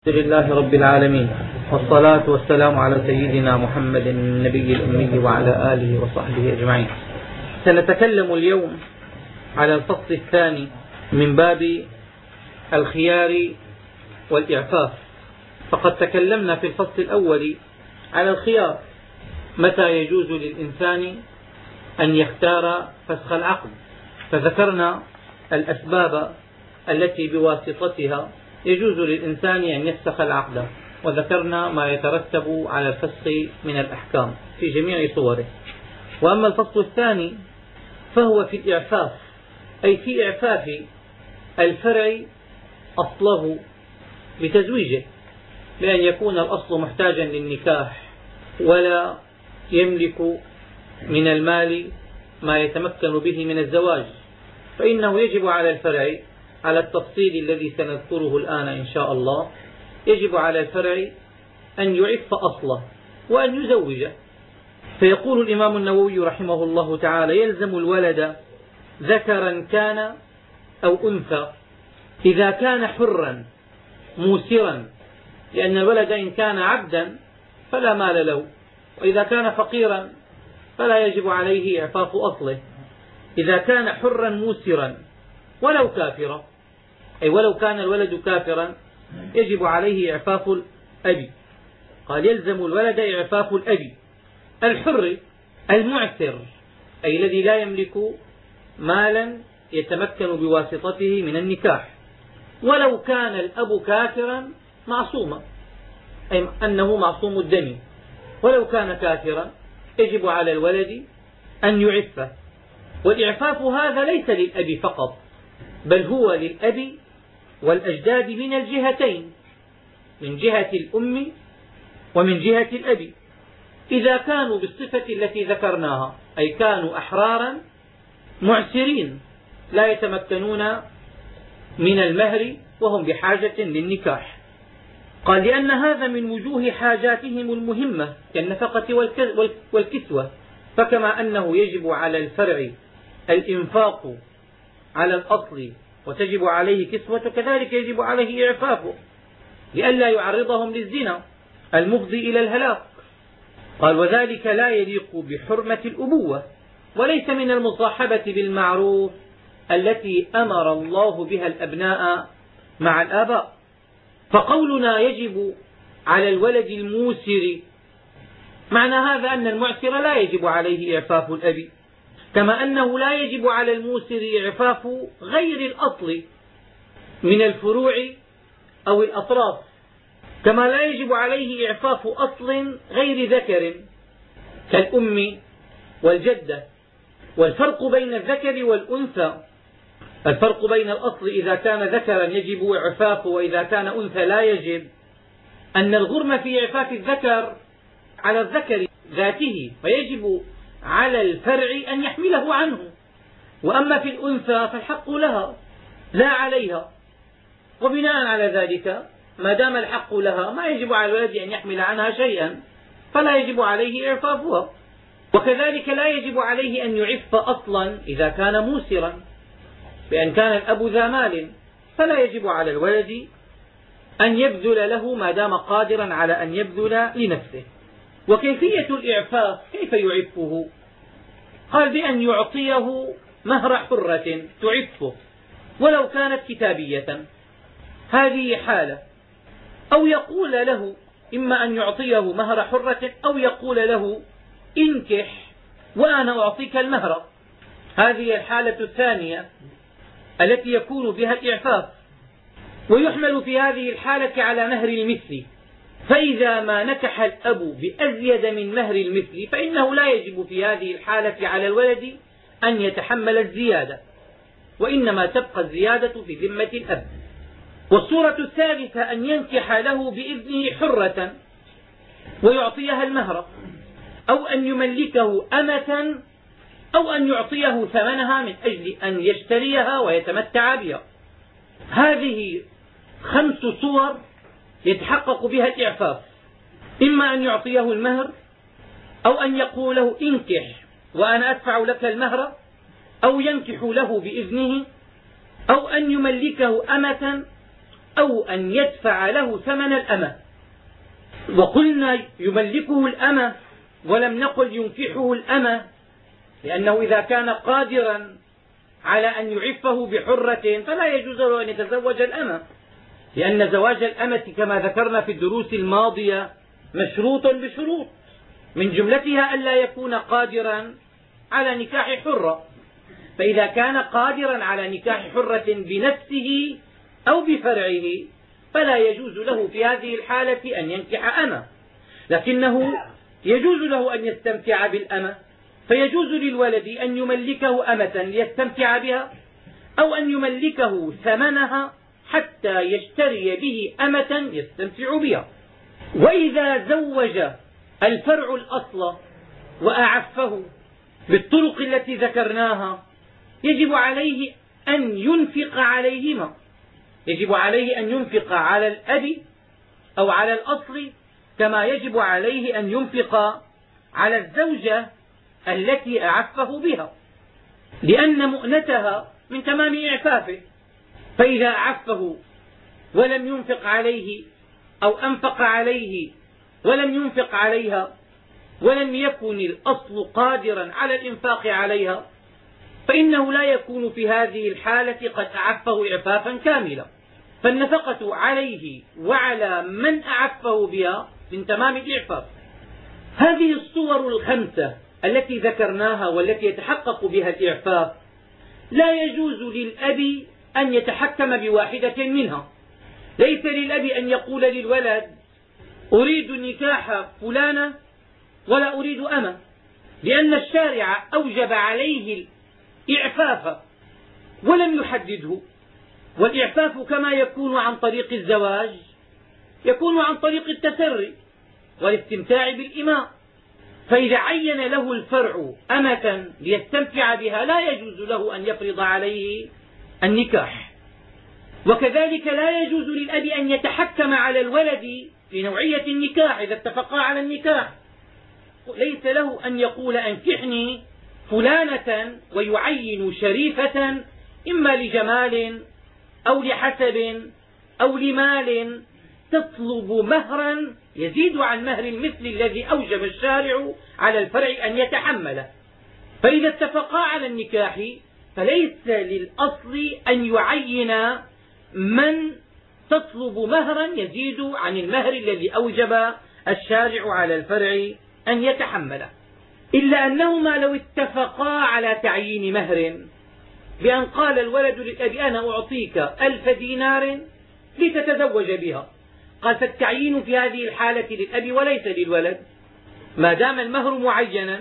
الحمد لله رب العالمين. والصلاة والسلام على سيدنا محمد النبي الأمي وعلى آله وصحبه أجمعين. سنتكلم اليوم على الفصل الثاني من باب الخيار والإعفاف. فقد تكلمنا في الفصل الأول على الخيار. متى يجوز للإنسان أن يختار فسخ العقد؟ فذكرنا الأسباب التي بواسطتها يجوز للإنسان أن يفسخ العقد. وذكرنا ما يترتب على الفسخ من الأحكام في جميع صوره. وأما الفصل الثاني فهو في الإعفاف أي في إعفاف الفرع أصله بتزويجه بأن يكون الأصل محتاجا للنكاح ولا يملك من المال ما يتمكن به من الزواج. فإنه يجب على الفرع على التفصيل الذي سنذكره الآن إن شاء الله يجب على الفرع أن يعف أصله وأن يزوجه. فيقول الإمام النووي رحمه الله تعالى يلزم الولد ذكرا كان أو أنثى. إذا كان حرا موسرا لأن الولد إن كان عبدا فلا مال له وإذا كان فقيرا فلا يجب عليه إعفاف أصله. إذا كان حرا موسرا ولو كافرا. أي ولو كان الولد كافرا يجب عليه إعفاف الأب قال يلزم الولد إعفاف الأب الحر المعسر أي الذي لا يملك مالا يتمكن بواسطته من النكاح. ولو كان الأب كافرا معصوما أي أنه معصوم الدم. ولو كان كافرا يجب على الولد أن يعفه. والإعفاف هذا ليس للأب فقط بل هو للأب والأجداد من الجهتين من جهة الأم ومن جهة الأب إذا كانوا بالصفة التي ذكرناها أي كانوا أحرارا معسرين لا يتمكنون من المهر وهم بحاجة للنكاح. قال لأن هذا من وجوه حاجاتهم المهمة كالنفقة والكسوة. فكما أنه يجب على الفرع الإنفاق على الأصل وتجب عليه كسوة كذلك يجب عليه إعفافه لئلا يعرضهم للزنا المفضي إلى الهلاك. قال وذلك لا يليق بحرمة الأبوة وليس من المصاحبة بالمعروف التي أمر الله بها الأبناء مع الآباء. فقولنا يجب على الولد الموسر معنى هذا أن المعسر لا يجب عليه إعفاف الأب. كما أنه لا يجب على الموسر إعفاف غير الأصل من الفروع أو الأطراف كما لا يجب عليه إعفاف أصل غير ذكر كالأم والجدة. والفرق بين الذكر والأنثى الفرق بين الأصل إذا كان ذكرا يجب إعفافه وإذا كان أنثى لا يجب. أن الغرم في إعفاف الذكر على الذكر ذاته فيجب على الفرع أن يحمله عنه. وأما في الأنثى فالحق لها لا عليها. وبناء على ذلك ما دام الحق لها ما يجب على الولد أن يحمل عنها شيئا فلا يجب عليه إعفافها. وكذلك لا يجب عليه أن يعف أصلا إذا كان موسرا بأن كان الأب ذا مال. فلا يجب على الولد أن يبذل له ما دام قادرا على أن يبذل لنفسه. وكيفية الإعفاف كيف يعفه؟ قال بأن يعطيه مهر حرة تعفه ولو كانت كتابية. هذه حالة. أو يقول له إما أن يعطيه مهر حرة أو يقول له انكح وأنا أعطيك المهر. هذه الحالة الثانية التي يكون بها الإعفاف. ويحمل في هذه الحالة على مهر المثل. فإذا ما نكح الأب بأزيد من مهر المثل فإنه لا يجب في هذه الحالة على الولد أن يتحمل الزيادة وإنما تبقى الزيادة في ذمة الأب. والصورة الثالثة أن ينكح له بإذنه حرة ويعطيها المهر أو أن يملكه أمة أو أن يعطيه ثمنها من أجل أن يشتريها ويتمتع بها. هذه خمس صور يتحقق بها الإعفاف. إما أن يعطيه المهر أو أن يقول له انكح وأنا أدفع لك المهر أو ينكح له بإذنه أو أن يملكه أمة أو أن يدفع له ثمن الأمة. وقلنا يملكه الأمة ولم نقل ينكحه الأمة لأنه إذا كان قادرا على أن يعفه بحرة فلا يجوز له أن يتزوج الأمة. لأن زواج الأمة كما ذكرنا في الدروس الماضية مشروط بشروط. من جملتها ألا يكون قادرا على نكاح حرة. فإذا كان قادرا على نكاح حرة بنفسه أو بفرعه فلا يجوز له في هذه الحالة أن ينكح أمة. لكنه يجوز له أن يستمتع بالأمة. فيجوز للولد أن يملكه أمة ليستمتع بها أو أن يملكه ثمنها حتى يشتري به أمة يستمتع بها. وإذا زوج الفرع الأصل وأعفه بالطرق التي ذكرناها يجب عليه أن ينفق عليهما. يجب عليه أن ينفق على الأب أو على الأصل كما يجب عليه أن ينفق على الزوجة التي أعفه بها. لأن مؤنتها من تمام إعفافه. فإذا أعفه ولم ينفق عليه أو أنفق عليه ولم ينفق عليها ولم يكن الأصل قادرا على الإنفاق عليها فإنه لا يكون في هذه الحالة قد أعفه إعفافا كاملا. فالنفقة عليه وعلى من أعفه بها من تمام الإعفاف. هذه الصور الخمسة التي ذكرناها والتي يتحقق بها الإعفاف لا يجوز للأب أن يتحكم بواحدة منها. ليس للأب أن يقول للولد أريد نكاح فلانة ولا أريد أمة. لأن الشارع أوجب عليه الإعفاف ولم يحدده. والإعفاف كما يكون عن طريق الزواج يكون عن طريق التسري والاستمتاع بالإماء. فإذا عين له الفرع أمة ليستمتع بها لا يجوز له أن يفرض عليه النكاح. وكذلك لا يجوز للأب أن يتحكم على الولد في نوعية النكاح إذا اتفقا على النكاح. ليس له أن يقول أنكحني فلانة ويعين شريفة إما لجمال أو لحسب أو لمال. تطلب مهرا يزيد عن مهر المثل الذي أوجب الشارع على الفرع أن يتحمله. فإذا اتفقا على النكاح فليس للأصل أن يعين من تطلب مهرا يزيد عن المهر الذي أوجب الشارع على الفرع أن يتحمله. إلا أنهما لو اتفقا على تعيين مهر. بأن قال الولد للأب أنا أعطيك ألف دينار لتتزوج بها. قال فالتعيين في هذه الحالة للأب وليس للولد. ما دام المهر معينا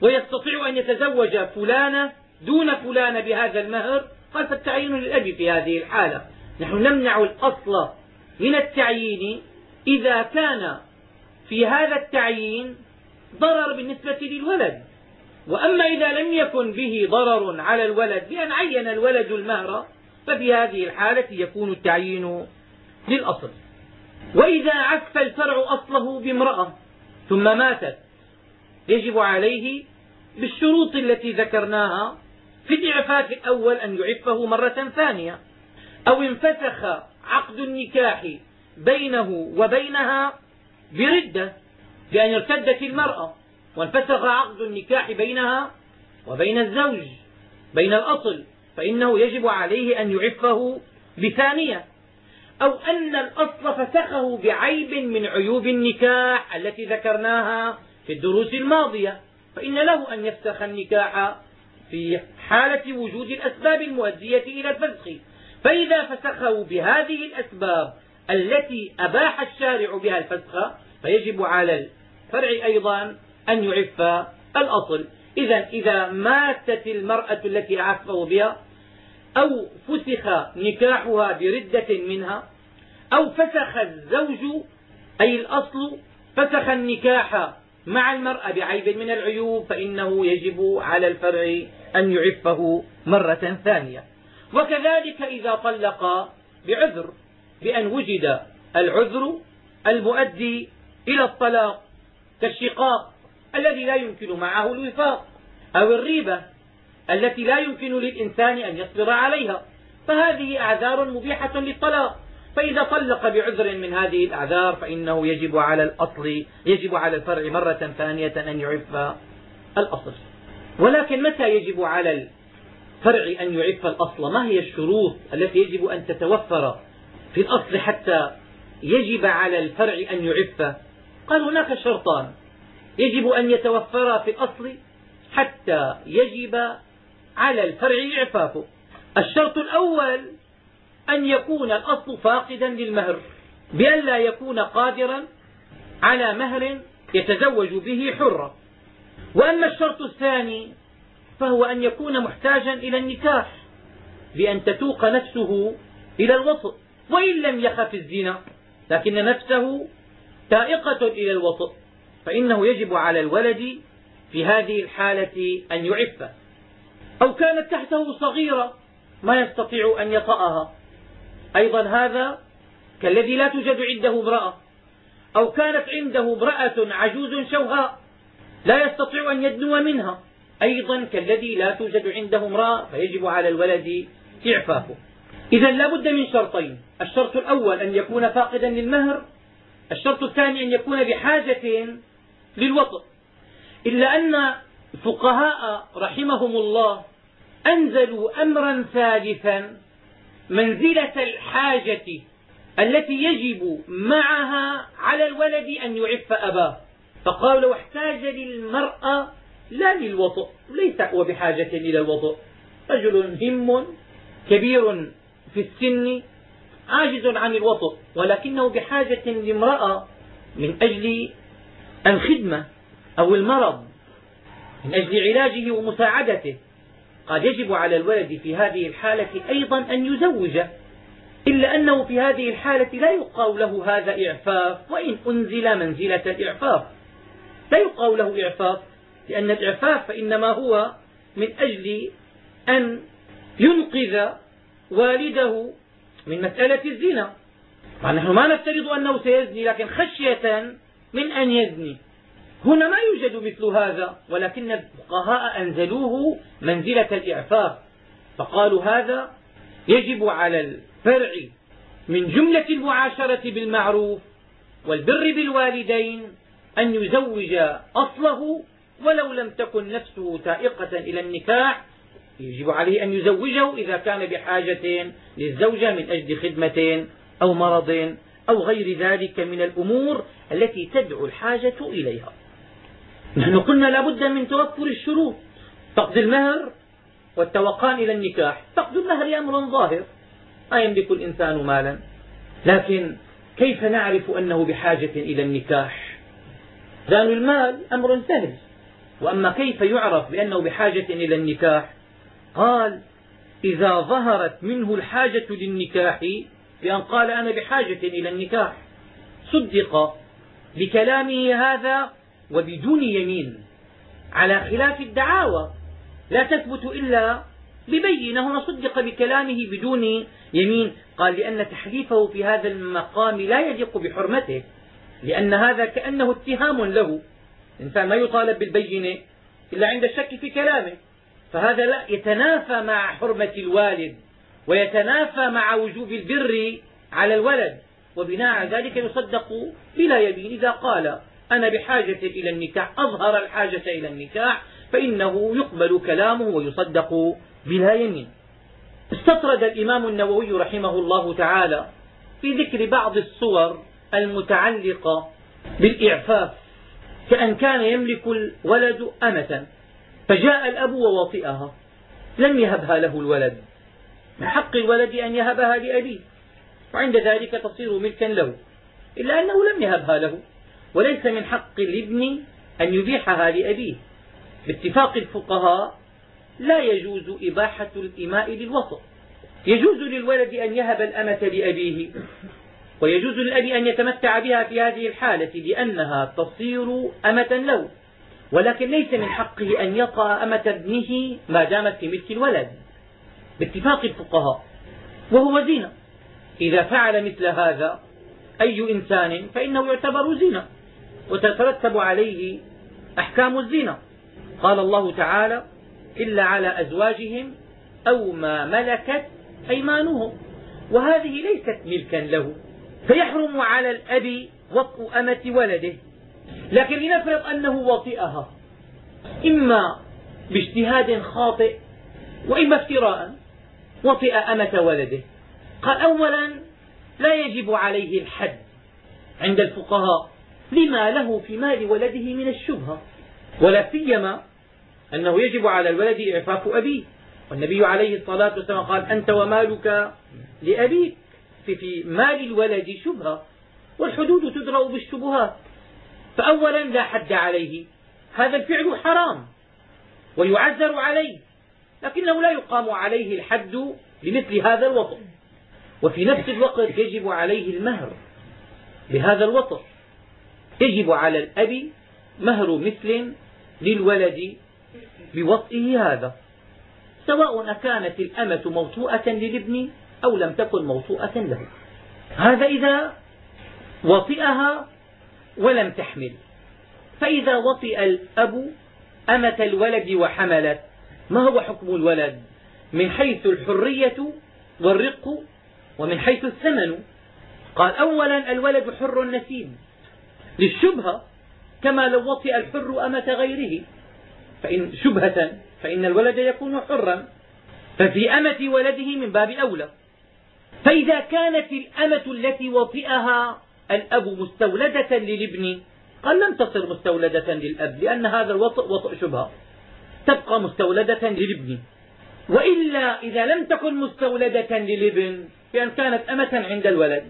ويستطيع أن يتزوج فلانة دون فلانة بهذا المهر؟ قال فالتعيين للأب في هذه الحالة. نحن نمنع الأصل من التعيين إذا كان في هذا التعيين ضرر بالنسبة للولد. وأما إذا لم يكن به ضرر على الولد بأن عين الولد المهر ففي هذه الحالة يكون التعيين للأصل. وإذا عف الفرع أصله بامرأة ثم ماتت يجب عليه بالشروط التي ذكرناها في الإعفاف الأول أن يعفه مرة ثانية. أو انفسخ عقد النكاح بينه وبينها بردة بأن ارتدت المرأة. وانفسخ عقد النكاح بينها وبين الزوج بين الأصل. فإنه يجب عليه أن يعفه بثانية. أو أن الأصل فسخه بعيب من عيوب النكاح التي ذكرناها في الدروس الماضية. فإن له أن يفسخ النكاح في حالة وجود الأسباب المؤدية إلى الفسخ فإذا فسخه بهذه الأسباب التي أباح الشارع بها الفسخ فيجب على الفرع أيضا أن يعف الأصل. إذا إذا ماتت المرأة التي أعفه بها أو فسخ نكاحها بردة منها أو فسخ الزوج أي الأصل فسخ النكاح مع المرأة بعيب من العيوب فإنه يجب على الفرع أن يعفه مرة ثانية. وكذلك إذا طلق بعذر بأن وجد العذر المؤدي إلى الطلاق كالشقاق الذي لا يمكن معه الوفاق أو الريبة التي لا يمكن للإنسان أن يصبر عليها. فهذه أعذار مبيحة للطلاق. فإذا طلق بعذر من هذه الأعذار فإنه يجب على الأصل يجب على الفرع مرة ثانية أن يعف الأصل. ولكن متى يجب على الفرع أن يعف الأصل؟ ما هي الشروط التي يجب أن تتوفر في الأصل حتى يجب على الفرع أن يعف؟ قال هناك شرطان. يجب أن يتوفرا في الأصل حتى يجب على الفرع إعفافه. الشرط الأول أن يكون الأصل فاقدا للمهر بأن لا يكون قادرا على مهر يتزوج به حرة. وأما الشرط الثاني فهو أن يكون محتاجا إلى النكاح بأن تتوق نفسه إلى الوطء وإن لم يخف الزنا لكن نفسه تائقة إلى الوطء فإنه يجب على الولد في هذه الحالة أن يعف أو كانت تحته صغيرة ما يستطيع أن يطأها. أيضا هذا كالذي لا توجد عنده امرأة أو كانت عنده امرأة عجوز شوهاء لا يستطيع أن يدنو منها أيضا كالذي لا توجد عنده امرأة فيجب على الولد إعفافه. إذا لا بد من شرطين الشرط الأول أن يكون فاقدا للمهر الشرط الثاني أن يكون بحاجة للوطء. إلا أن الفقهاء رحمهم الله أنزلوا أمرا ثالثا منزلة الحاجة التي يجب معها على الولد أن يعف أباه. فقالوا لو احتاج للمرأة لا للوطء ليس هو بحاجة إلى الوطء. رجل هم كبير في السن عاجز عن الوطء ولكنه بحاجة لامرأة من أجل الخدمة أو المرض من أجل علاجه ومساعدته. قال يجب على الولد في هذه الحالة أيضا أن يزوج إلا أنه في هذه الحالة لا يقال له هذا إعفاف وإن أنزل منزلة الإعفاف. لا يقال له إعفاف لأن الإعفاف فإنما هو من أجل أن ينقذ والده من مسألة الزنا. نحن ما نفترض أنه سيزني لكن خشية من أن يزني. هنا ما يوجد مثل هذا ولكن الفقهاء أنزلوه منزلة الإعفاف. فقالوا هذا يجب على الفرع من جملة المعاشرة بالمعروف والبر بالوالدين أن يزوج أصله ولو لم تكن نفسه تائقة إلى النكاح. يجب عليه أن يزوجه إذا كان بحاجة للزوجة من أجل خدمة أو مرض أو غير ذلك من الأمور التي تدعو الحاجة إليها. نحن قلنا لا بد من توفر الشروط. فقد المهر والتوقان إلى النكاح. فقد المهر أمر ظاهر. ما يملك الإنسان مالا. لكن كيف نعرف أنه بحاجة إلى النكاح؟ زان المال أمر سهل. وأما كيف يعرف بأنه بحاجة إلى النكاح؟ قال إذا ظهرت منه الحاجة للنكاح بأن قال أنا بحاجة إلى النكاح. صدق بكلامه هذا وبدون يمين على خلاف الدعاوى لا تثبت إلا ببينة هنا صدق بكلامه بدون يمين. قال لأن تحليفه في هذا المقام لا يليق بحرمته لأن هذا كأنه اتهام له. الإنسان ما يطالب بالبينة إلا عند الشك في كلامه. فهذا لا يتنافى مع حرمة الوالد ويتنافى مع وجوب البر على الولد. وبناء على ذلك يصدق بلا يمين إذا قال أنا بحاجة إلى النكاح أظهر الحاجة إلى النكاح فإنه يقبل كلامه ويصدق بلا يمين. استطرد الإمام النووي رحمه الله تعالى في ذكر بعض الصور المتعلقة بالإعفاف كأن كان يملك الولد أمة فجاء الأب ووطئها لم يهبها له الولد. من حق الولد أن يهبها لأبيه وعند ذلك تصير ملكا له إلا أنه لم يهبها له. وليس من حق الابن أن يبيحها لأبيه. باتفاق الفقهاء لا يجوز إباحة الإماء للوطء يجوز للولد أن يهب الأمة لأبيه ويجوز للأب أن يتمتع بها في هذه الحالة لأنها تصير أمة له. ولكن ليس من حقه أن يطأ أمة ابنه ما دامت في ملك الولد. باتفاق الفقهاء وهو زنا. إذا فعل مثل هذا أي إنسان فإنه يعتبر زنا. وتترتب عليه أحكام الزنا. قال الله تعالى إلا على أزواجهم أو ما ملكت أيمانهم. وهذه ليست ملكا له فيحرم على الأب وطء أمة ولده. لكن لنفرض أنه وطئها إما باجتهاد خاطئ وإما افتراء وطئ أمة ولده. قال أولا لا يجب عليه الحد عند الفقهاء لما له في مال ولده من الشبهة ولا سيما أنه يجب على الولد إعفاف أبيه. والنبي عليه الصلاة والسلام قال أنت ومالك لأبيك. في, في مال الولد شبهة والحدود تدرأ بالشبهات. فأولا لا حد عليه. هذا الفعل حرام ويعذر عليه لكنه لا يقام عليه الحد بمثل هذا الوطن. وفي نفس الوقت يجب عليه المهر بهذا الوطن. يجب على الأب مهر مثل للولد بوطئه هذا سواء كانت الأمة موطوءة للابن أو لم تكن موطوءة له. هذا إذا وطئها ولم تحمل. فإذا وطئ الأب أمة الولد وحملت ما هو حكم الولد؟ من حيث الحرية والرق ومن حيث الثمن. قال أولا الولد حر نسيب للشبهة كما لو وطئ الحر أمة غيره. فإن شبهة فإن الولد يكون حرا ففي أمة ولده من باب أولى. فإذا كانت الأمة التي وطئها الأب مستولدة للابن قال لم تصر مستولدة للأب لأن هذا الوطء وطء شبهة. تبقى مستولدة للابن. وإلا إذا لم تكن مستولدة للابن بأن كانت أمة عند الولد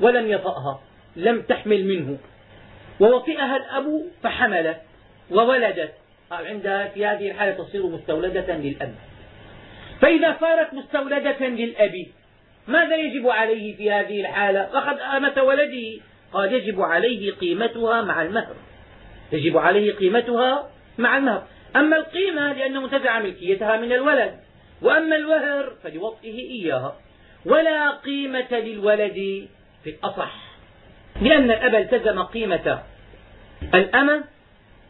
ولم يطأها لم تحمل منه. ووطئها الأب فحملت وولدت. عندها في هذه الحالة تصير مستولدة للأب. فإذا صارت مستولدة للأب ماذا يجب عليه في هذه الحالة؟ فقد أمة ولده. قال يجب عليه قيمتها مع المهر. يجب عليه قيمتها مع المهر. أما القيمة لأنه منتزع ملكيتها من الولد. وأما الوهر فلوطئه إياها. ولا قيمة للولد في الأصح. لأن الأب التزم قيمة الأمة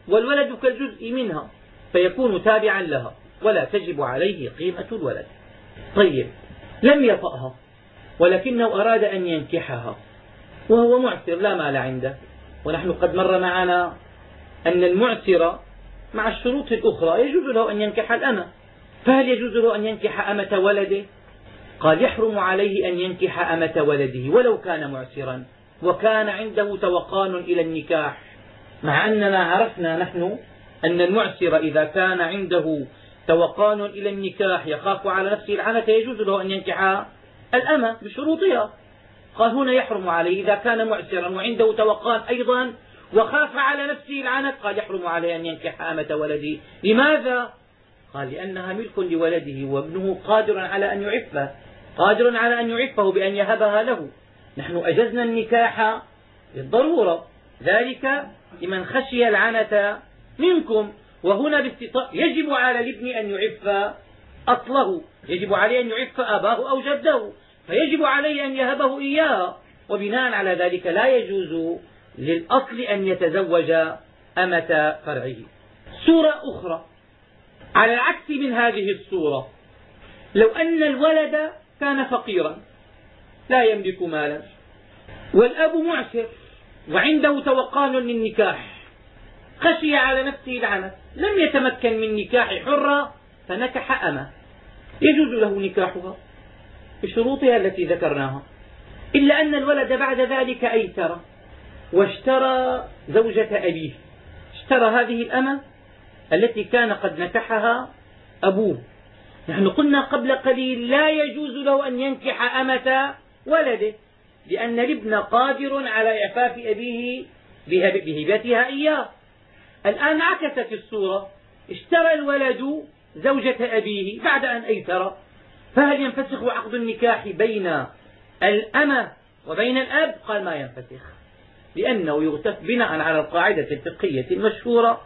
والولد كالجزء منها فيكون تابعا لها ولا تجب عليه قيمة الولد. طيب لم يطأها ولكنه أراد أن ينكحها وهو معسر لا مال عنده. ونحن قد مر معنا أن المعسر مع الشروط الأخرى يجوز له أن ينكح الأمة. فهل يجوز له أن ينكح أمة ولده؟ قال يحرم عليه أن ينكح أمة ولده ولو كان معسرا وكان عنده توقان إلى النكاح. مع أننا عرفنا نحن أن المعسر إذا كان عنده توقان إلى النكاح يخاف على نفسه العنة يجوز له أن ينكح الأمة بشروطها. قال هنا يحرم عليه إذا كان معسرا وعنده توقان أيضا وخاف على نفسه العنت قال يحرم عليه أن ينكح أمة ولده. لماذا؟ قال لأنها ملك لولده وابنه قادر على أن يعفه قادر على أن يعفه بأن يهبها له. نحن أجزنا النكاح للضرورة ذلك لمن خشي العنة منكم وهنا باستطاع يجب على الابن أن يعف أصله يجب عليه أن يعف أباه أو جده فيجب عليه أن يهبه إياها وبناء على ذلك لا يجوز للأصل أن يتزوج أمة فرعه. سورة أخرى. على العكس من هذه الصورة لو أن الولد كان فقيرا لا يملك مالا والأب معسر وعنده توقان للنكاح. خشي على نفسه العنت لم يتمكن من نكاح حرة فنكح أمة. يجوز له نكاحها بشروطها التي ذكرناها. إلا أن الولد بعد ذلك أيسر واشترى زوجة أبيه. اشترى هذه الأمة التي كان قد نكحها أبوه. نحن قلنا قبل قليل لا يجوز له أن ينكح أمة ولده. لأن الابن قادر على إعفاف أبيه بهبتها إياه. الآن عكست الصورة اشترى الولد زوجة أبيه بعد أن أيسر فهل ينفسخ عقد النكاح بين الأمة وبين الأب؟ قال ما ينفسخ لأنه يغتف بناء على القاعدة الفقهية المشهورة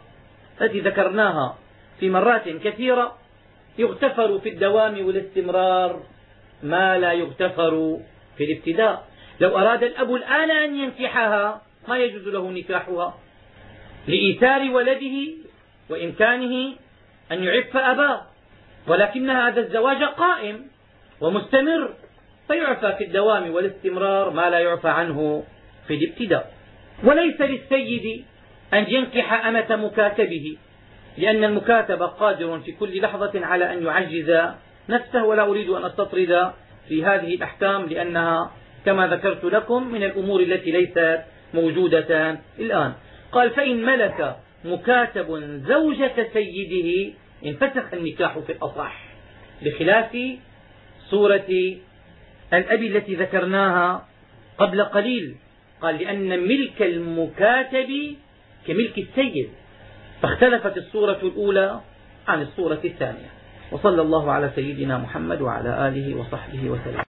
التي ذكرناها في مرات كثيرة. يغتفر في الدوام والاستمرار ما لا يغتفر في الابتداء. لو أراد الأب الآن أن ينكحها ما يجوز له نكاحها؟ لإيثار ولده وإمكانه أن يعف أباه. ولكن هذا الزواج قائم ومستمر فيعفى في الدوام والاستمرار ما لا يعفى عنه في الابتداء. وليس للسيد أن ينكح أمة مكاتبه لأن المكاتب قادر في كل لحظة على أن يعجز نفسه ولا أريد أن أستطرد في هذه الأحكام لأنها كما ذكرت لكم من الأمور التي ليست موجودة الآن. قال فإن ملك مكاتب زوجة سيده انفسخ النكاح في الأصح بخلاف صورة الأب التي ذكرناها قبل قليل. قال لأن ملك المكاتب كملك السيد. فاختلفت الصورة الأولى عن الصورة الثانية. وصلى الله على سيدنا محمد وعلى آله وصحبه وسلم.